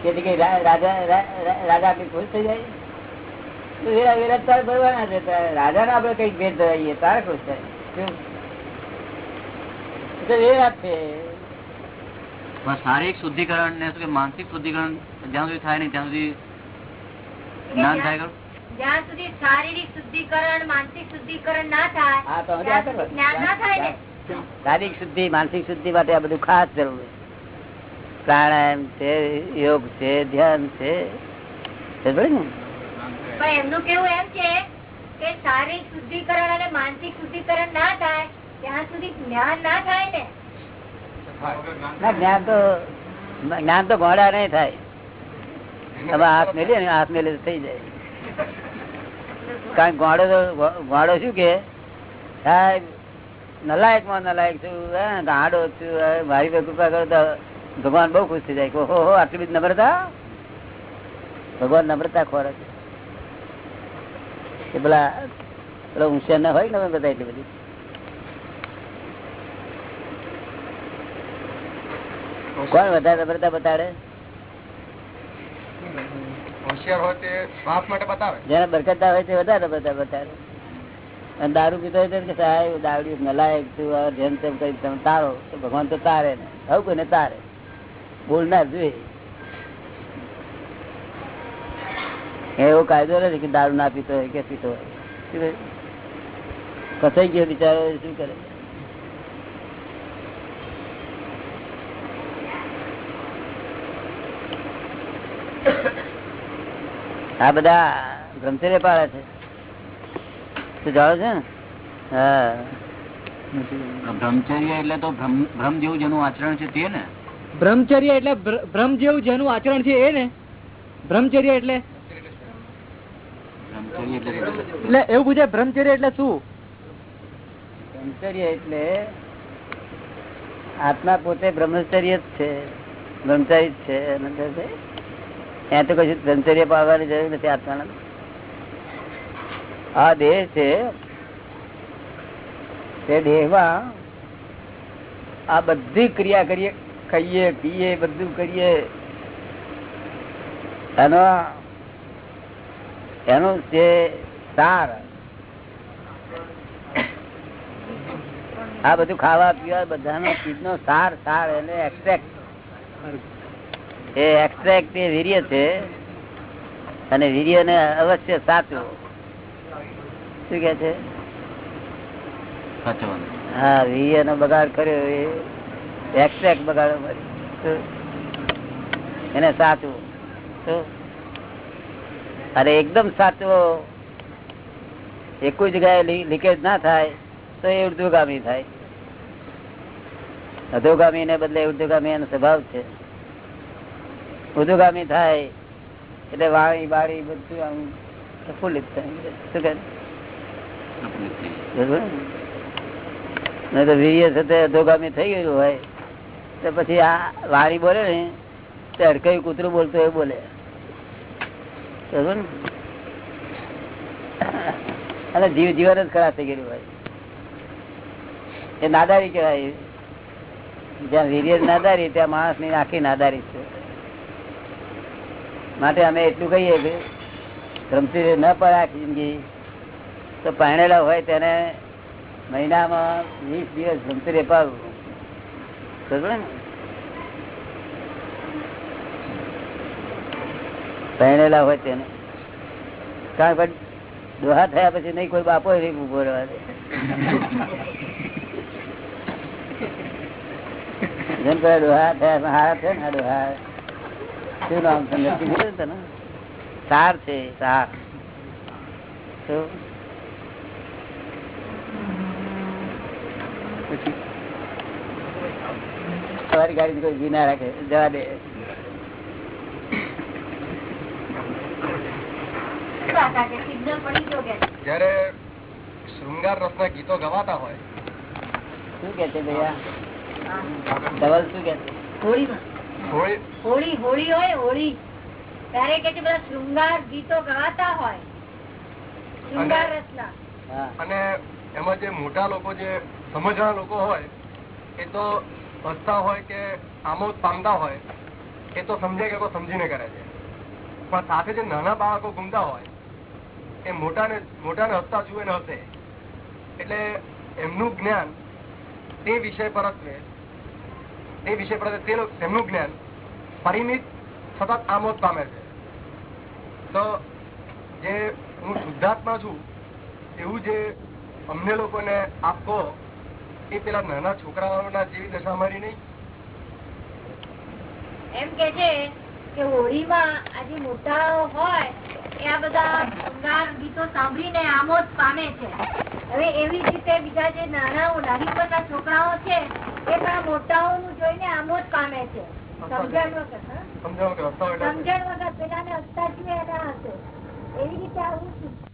તેથી કઈ રાજા રા- રા- રાજા આપણી ખુશ થઈ જાય. તો વેરા વેરા તારે ભરવાના છે. રાજાને આપણે કંઈક ભેદ ધરાવીએ તારે ખુશ થાય. વેરા છે.
શારીરિક શુદ્ધિકરણ ને શું માનસિક શુદ્ધિકરણ જ્યાં સુધી થાય નહીં ત્યાં સુધી જ્ઞાન થાય
જ્યાં સુધી શારીરિક શુદ્ધિકરણ માનસિક શુદ્ધિકરણ ના થાય જ્ઞાન ના ને?
શારીરિક શુદ્ધિ માનસિક શુદ્ધિ માટે આ બધું ખાસ જરૂર પ્રાણાયામ છે યોગ છે ધ્યાન છે. સમજ્યો
એમનું કેવું એમ છે કે શારીરિક શુદ્ધિકરણ અને માનસિક શુદ્ધિકરણ ના થાય ત્યાં સુધી જ્ઞાન ના થાય ને?
જ્ઞાન તો જ્ઞાન તો ગોળા નહીં થાય. તમે હાથ મેલીએ ને હાથ મેલે થઈ જાય. કારણ કે તો ગોળો શું કે? સાહેબ નલાયકમાં નલાયક છું ગાડો છું મારી પર કૃપા કરો તો ભગવાન બહુ ખુશ થઈ જાય કે હો આટલી બધી નમ્રતા? ભગવાન નમ્રતા ખોરાક. એ પેલા પેલા હોશિયાર ના હોય ને બધા એટલી બધી? કોણ વધારે નમ્રતા બતાડે?
હોશિયાર હોય તે બાપ માટે બતાવે.
જેને બરકતદાર હોય તે વધારે નમ્રતા બતાડે. દારૂ પીતો હોય નલાયક જેમ તેમ કઈ તમે તારો. તો ભગવાન તો તારે ને. હવે કોઈને તારે? બોલનાર જોઈએ. એવો કાયદો નથી કે દારૂ ના પીતો હોય કે પીતો હોય. કસાઈ ગયો બિચારો શું કરે? આ બધા ગ્રંથિરે પાડે છે. તું જાણો છે ને? હા.
બ્રહ્મચર્ય એટલે તો ભ્રમ જેવું જેનું આચરણ છે તે ને?
બ્રહ્મચર્ય એટલે ભ્રમ જેવું જેનું આચરણ છે એ ને? બ્રહ્મચર્ય એટલે?
એટલે
એવું પૂછે બ્રહ્મચર્ય એટલે શું?
બ્રહ્મચર્ય એટલે આત્મા પોતે બ્રહ્મચર્ય જ છે બ્રહ્મચારી જ છે. ત્યાં તો કશું બ્રહ્મચર્ય પાડવાની જરૂર નથી આત્માને. આ દેહ છે, તે દેહમાં આ બધી ક્રિયા કરીએ, ખાઈએ, પીએ, બધું કરીએ. એનો એનો જે સાર, આ બધું ખાવા પીવા બધાનો ચીજનો સાર સાર એને એક્સ્ટ્રેક્ટ એ એક્સ્ટ્રેક્ટ એ વીર્ય છે, અને વીર્ય ને અવશ્ય સાચવું. શું કે છે? હા વી એનો બગાડ કર્યો એ. એક્સ્ટ્રેક્ટ બગાડો એને સાચવું. શું? અને એકદમ સાચવો. એક કોઈ જગ્યાએ લીકેજ ના થાય તો એ ઉર્ધુગામી થાય. અધોગામી ને બદલે ઉર્ધુગામી એનો સ્વભાવ છે. ઉર્ધુગામી થાય એટલે વાણી બાળી બધું આમ પ્રફુલ્લિત થાય. શું કહે
પ્રફુલ્લિત થઈ જાય.
બરોબર ને? અધોગામી થઈ ગયેલું હોય. તો પછી આ વાણી બોલે ને, તે અડકાયું કૂતરું બોલતો એ બોલે. અને જીવ જીવન જ ખરાબ થઈ ગયેલું હોય. એ નાદારી કહેવાય. જ્યાં વીર્ય નાદારી, ત્યાં માણસની આખી નાદારી છે. માટે અમે એટલું કહીએ કે બ્રહ્મચર્ય ન પડે આખી જિંદગી. તો પહેણેલા હોય તેને મહિનામાં વીસ દિવસ પાડવું બરોબર ને? હોય તેને. કારણ કે દોહા થયા પછી નહીં કોઈ બાપો નહીં ઊભો રહેવા જેમ પેલા દોહા થયા હારા છે ને ડોહા શું નામ છે? સાર છે, સાર. શું? પછી તમારી ગાડી કોઈ જી ના રાખે જવા દે.
શું કાકા કે સિગ્નલ પડી ગયો કે
જયારે શૃંગાર રસના ગીતો ગવાતા હોય.
શું કે છે ભૈયા? શું કે
હોળી?
હોળી હોળી હોય હોળી. ત્યારે કે છે બધા શૃંગાર ગીતો ગાતા હોય. શૃંગાર
અને એમાં જે મોટા લોકો જે સમજણા લોકો હોય, એ તો હસતા હોય કે આમોદ પામતા હોય, એ તો સમજે કે સમજીને કરે છે. પણ સાથે જે નાના બાળકો ઘૂમતા હોય, એ મોટાને મોટાને હસતા જુએ ને હસે. એટલે એમનું જ્ઞાન તે વિષય પરત્વે તે વિષય પરત્વે તે તેમનું જ્ઞાન પરિમિત સતત આમોદ પામે છે. તો જે હું શુદ્ધાત્મા છું, એવું જે અમને લોકોને આપો એ પેલા નાના છોકરાઓના જેવી દશા મારી નહીં.
એમ કે છે કે હોળીમાં આજે મોટા હોય એ આ બધા ભંગાર ગીતો સાંભળીને આમોદ પામે છે. હવે એવી જ રીતે બીજા જે નાના નાની ઉંમરના છોકરાઓ છે એ પણ મોટાઓ મોટાઓનું જોઈને આમોદ પામે છે. સમજણ વગર સમજણ વગર પેલા ને અને એવી રીતે આવું